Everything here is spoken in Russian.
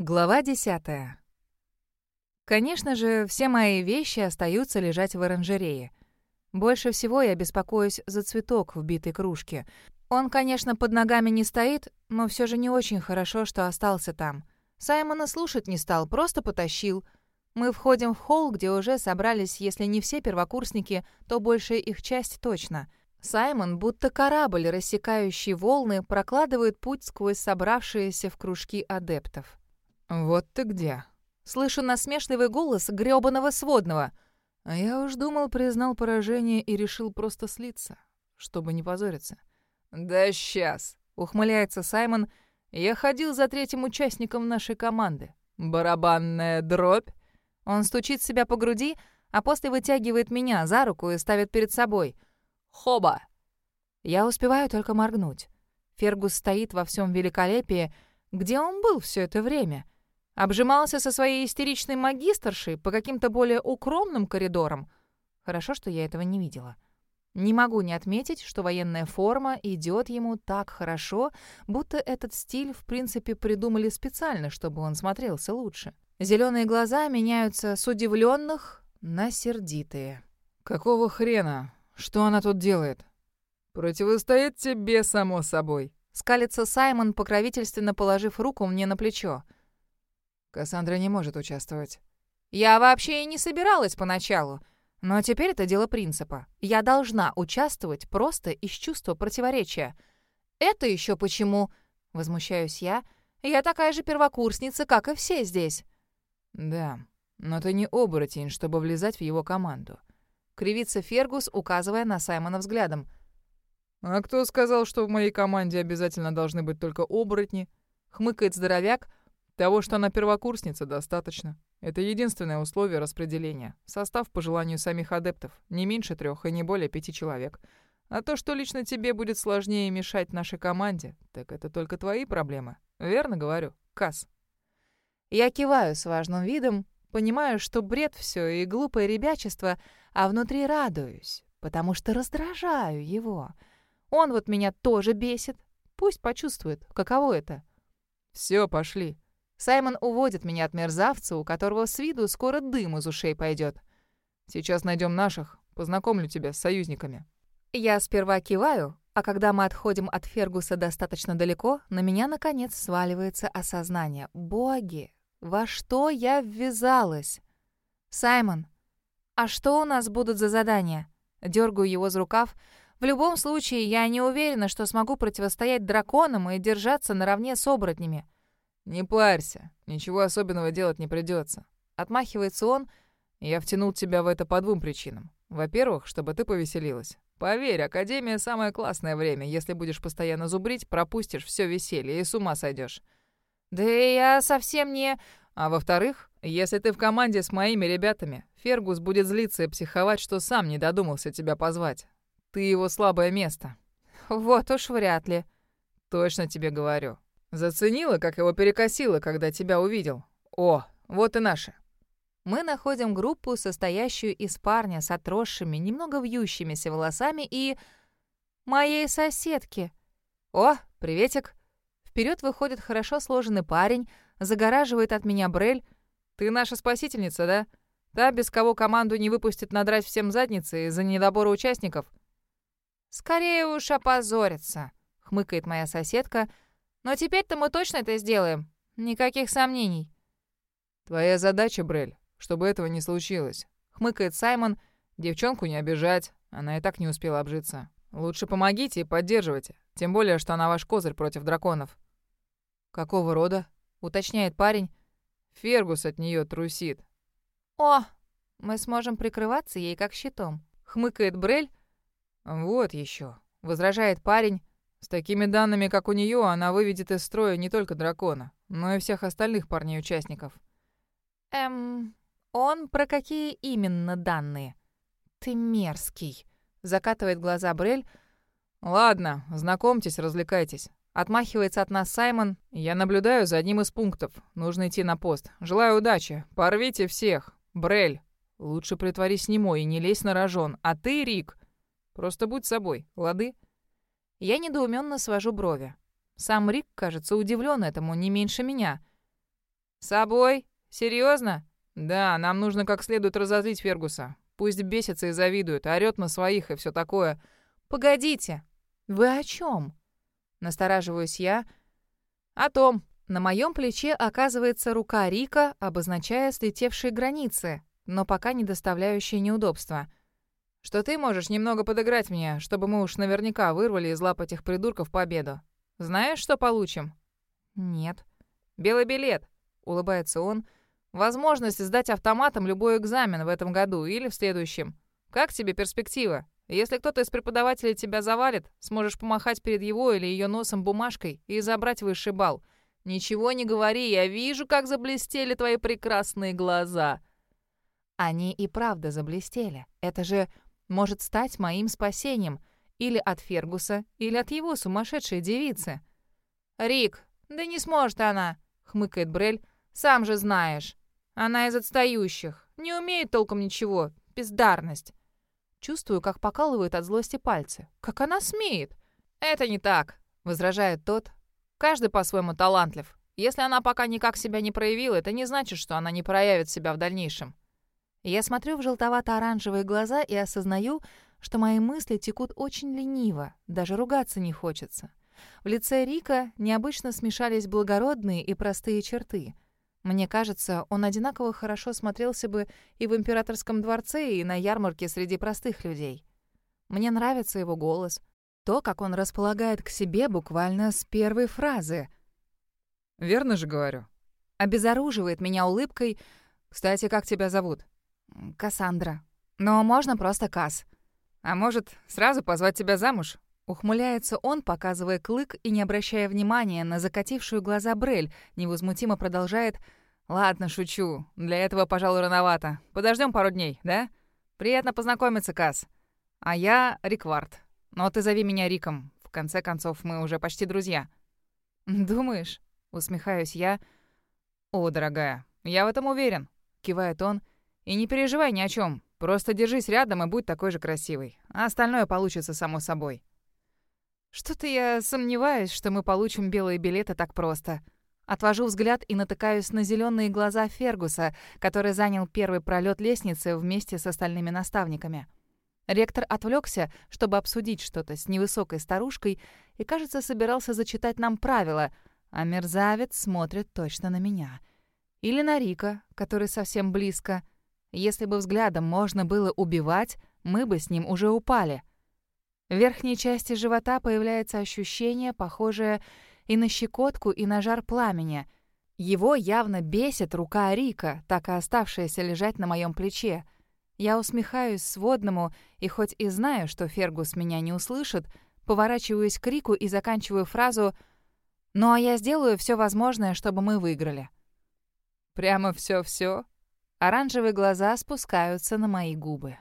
Глава десятая. Конечно же, все мои вещи остаются лежать в оранжерее. Больше всего я беспокоюсь за цветок в битой кружке. Он, конечно, под ногами не стоит, но все же не очень хорошо, что остался там. Саймона слушать не стал, просто потащил. Мы входим в холл, где уже собрались, если не все первокурсники, то большая их часть точно. Саймон, будто корабль, рассекающий волны, прокладывает путь сквозь собравшиеся в кружки адептов. «Вот ты где!» Слышу насмешливый голос грёбаного сводного. А я уж думал, признал поражение и решил просто слиться, чтобы не позориться. «Да сейчас!» — ухмыляется Саймон. «Я ходил за третьим участником нашей команды. Барабанная дробь!» Он стучит себя по груди, а после вытягивает меня за руку и ставит перед собой. «Хоба!» Я успеваю только моргнуть. Фергус стоит во всем великолепии. Где он был все это время? — Обжимался со своей истеричной магистршей по каким-то более укромным коридорам. Хорошо, что я этого не видела. Не могу не отметить, что военная форма идет ему так хорошо, будто этот стиль, в принципе, придумали специально, чтобы он смотрелся лучше. Зеленые глаза меняются с удивленных на сердитые. «Какого хрена? Что она тут делает?» «Противостоит тебе, само собой», — скалится Саймон, покровительственно положив руку мне на плечо. Кассандра не может участвовать. Я вообще и не собиралась поначалу. Но теперь это дело принципа. Я должна участвовать просто из чувства противоречия. Это еще почему? Возмущаюсь я. Я такая же первокурсница, как и все здесь. Да, но ты не оборотень, чтобы влезать в его команду. Кривится Фергус, указывая на Саймона взглядом. «А кто сказал, что в моей команде обязательно должны быть только оборотни?» Хмыкает здоровяк, того, что она первокурсница, достаточно. Это единственное условие распределения. Состав по желанию самих адептов. Не меньше трех и не более пяти человек. А то, что лично тебе будет сложнее мешать нашей команде, так это только твои проблемы. Верно говорю, Касс? Я киваю с важным видом, понимаю, что бред все и глупое ребячество, а внутри радуюсь, потому что раздражаю его. Он вот меня тоже бесит. Пусть почувствует, каково это. Все, пошли. Саймон уводит меня от мерзавца, у которого с виду скоро дым из ушей пойдет. Сейчас найдем наших, познакомлю тебя с союзниками. Я сперва киваю, а когда мы отходим от Фергуса достаточно далеко, на меня, наконец, сваливается осознание. Боги, во что я ввязалась? Саймон, а что у нас будут за задания? Дергаю его за рукав. В любом случае, я не уверена, что смогу противостоять драконам и держаться наравне с оборотнями. «Не парься, ничего особенного делать не придется. Отмахивается он, я втянул тебя в это по двум причинам. Во-первых, чтобы ты повеселилась. Поверь, Академия — самое классное время. Если будешь постоянно зубрить, пропустишь все веселье и с ума сойдешь. Да я совсем не... А во-вторых, если ты в команде с моими ребятами, Фергус будет злиться и психовать, что сам не додумался тебя позвать. Ты его слабое место. Вот уж вряд ли. Точно тебе говорю. Заценила, как его перекосило, когда тебя увидел? О, вот и наши. Мы находим группу, состоящую из парня с отросшими, немного вьющимися волосами и... моей соседки. О, приветик. Вперед выходит хорошо сложенный парень, загораживает от меня Брель. Ты наша спасительница, да? Та, без кого команду не выпустит надрать всем задницы из-за недобора участников? Скорее уж опозорится, хмыкает моя соседка, — но теперь-то мы точно это сделаем. Никаких сомнений. Твоя задача, Брель, чтобы этого не случилось. Хмыкает Саймон. Девчонку не обижать. Она и так не успела обжиться. Лучше помогите и поддерживайте. Тем более, что она ваш козырь против драконов. Какого рода? Уточняет парень. Фергус от нее трусит. О, мы сможем прикрываться ей как щитом. Хмыкает Брель. Вот еще. Возражает парень. С такими данными, как у нее, она выведет из строя не только дракона, но и всех остальных парней-участников. Эм, он про какие именно данные? Ты мерзкий. Закатывает глаза Брель. Ладно, знакомьтесь, развлекайтесь. Отмахивается от нас Саймон. Я наблюдаю за одним из пунктов. Нужно идти на пост. Желаю удачи. Порвите всех. Брель, лучше притворись немой и не лезь на рожон. А ты, Рик, просто будь собой, лады? Я недоуменно свожу брови. Сам Рик, кажется, удивлен этому не меньше меня. «С собой? Серьезно? «Да, нам нужно как следует разозлить Фергуса. Пусть бесится и завидует, орёт на своих и все такое». «Погодите, вы о чем? Настораживаюсь я. «О том. На моем плече оказывается рука Рика, обозначая слетевшие границы, но пока не доставляющие неудобства. Что ты можешь немного подыграть мне, чтобы мы уж наверняка вырвали из лап этих придурков победу. Знаешь, что получим?» «Нет». «Белый билет», — улыбается он, — Возможность сдать автоматом любой экзамен в этом году или в следующем. Как тебе перспектива? Если кто-то из преподавателей тебя завалит, сможешь помахать перед его или ее носом бумажкой и забрать высший балл. Ничего не говори, я вижу, как заблестели твои прекрасные глаза. Они и правда заблестели. Это же может стать моим спасением. Или от Фергуса, или от его сумасшедшей девицы. «Рик, да не сможет она», — хмыкает Брель, — «сам же знаешь». Она из отстающих. Не умеет толком ничего. Бездарность. Чувствую, как покалывают от злости пальцы. Как она смеет? Это не так, возражает тот. Каждый по-своему талантлив. Если она пока никак себя не проявила, это не значит, что она не проявит себя в дальнейшем. Я смотрю в желтовато-оранжевые глаза и осознаю, что мои мысли текут очень лениво, даже ругаться не хочется. В лице Рика необычно смешались благородные и простые черты — мне кажется, он одинаково хорошо смотрелся бы и в императорском дворце, и на ярмарке среди простых людей. Мне нравится его голос, то, как он располагает к себе буквально с первой фразы. «Верно же говорю?» Обезоруживает меня улыбкой. «Кстати, как тебя зовут?» «Кассандра. Но можно просто Кас. А может, сразу позвать тебя замуж?» Ухмыляется он, показывая клык и не обращая внимания на закатившую глаза Брель, невозмутимо продолжает «Ладно, шучу. Для этого, пожалуй, рановато. Подождем пару дней, да? Приятно познакомиться, Кас. А я Риквард. Но ты зови меня Риком. В конце концов, мы уже почти друзья». «Думаешь?» — усмехаюсь я. «О, дорогая, я в этом уверен», — кивает он. «И не переживай ни о чем. Просто держись рядом и будь такой же красивой. А остальное получится само собой». Что-то я сомневаюсь, что мы получим белые билеты так просто. Отвожу взгляд и натыкаюсь на зеленые глаза Фергуса, который занял первый пролет лестницы вместе с остальными наставниками. Ректор отвлекся, чтобы обсудить что-то с невысокой старушкой и, кажется, собирался зачитать нам правила, а мерзавец смотрит точно на меня. Или на Рика, который совсем близко. Если бы взглядом можно было убивать, мы бы с ним уже упали. В верхней части живота появляется ощущение, похожее и на щекотку, и на жар пламени. Его явно бесит рука Рика, так и оставшаяся лежать на моем плече. Я усмехаюсь сводному, и хоть и знаю, что Фергус меня не услышит, поворачиваюсь к Рику и заканчиваю фразу «Ну а я сделаю все возможное, чтобы мы выиграли». «Прямо все-все?» Оранжевые глаза спускаются на мои губы.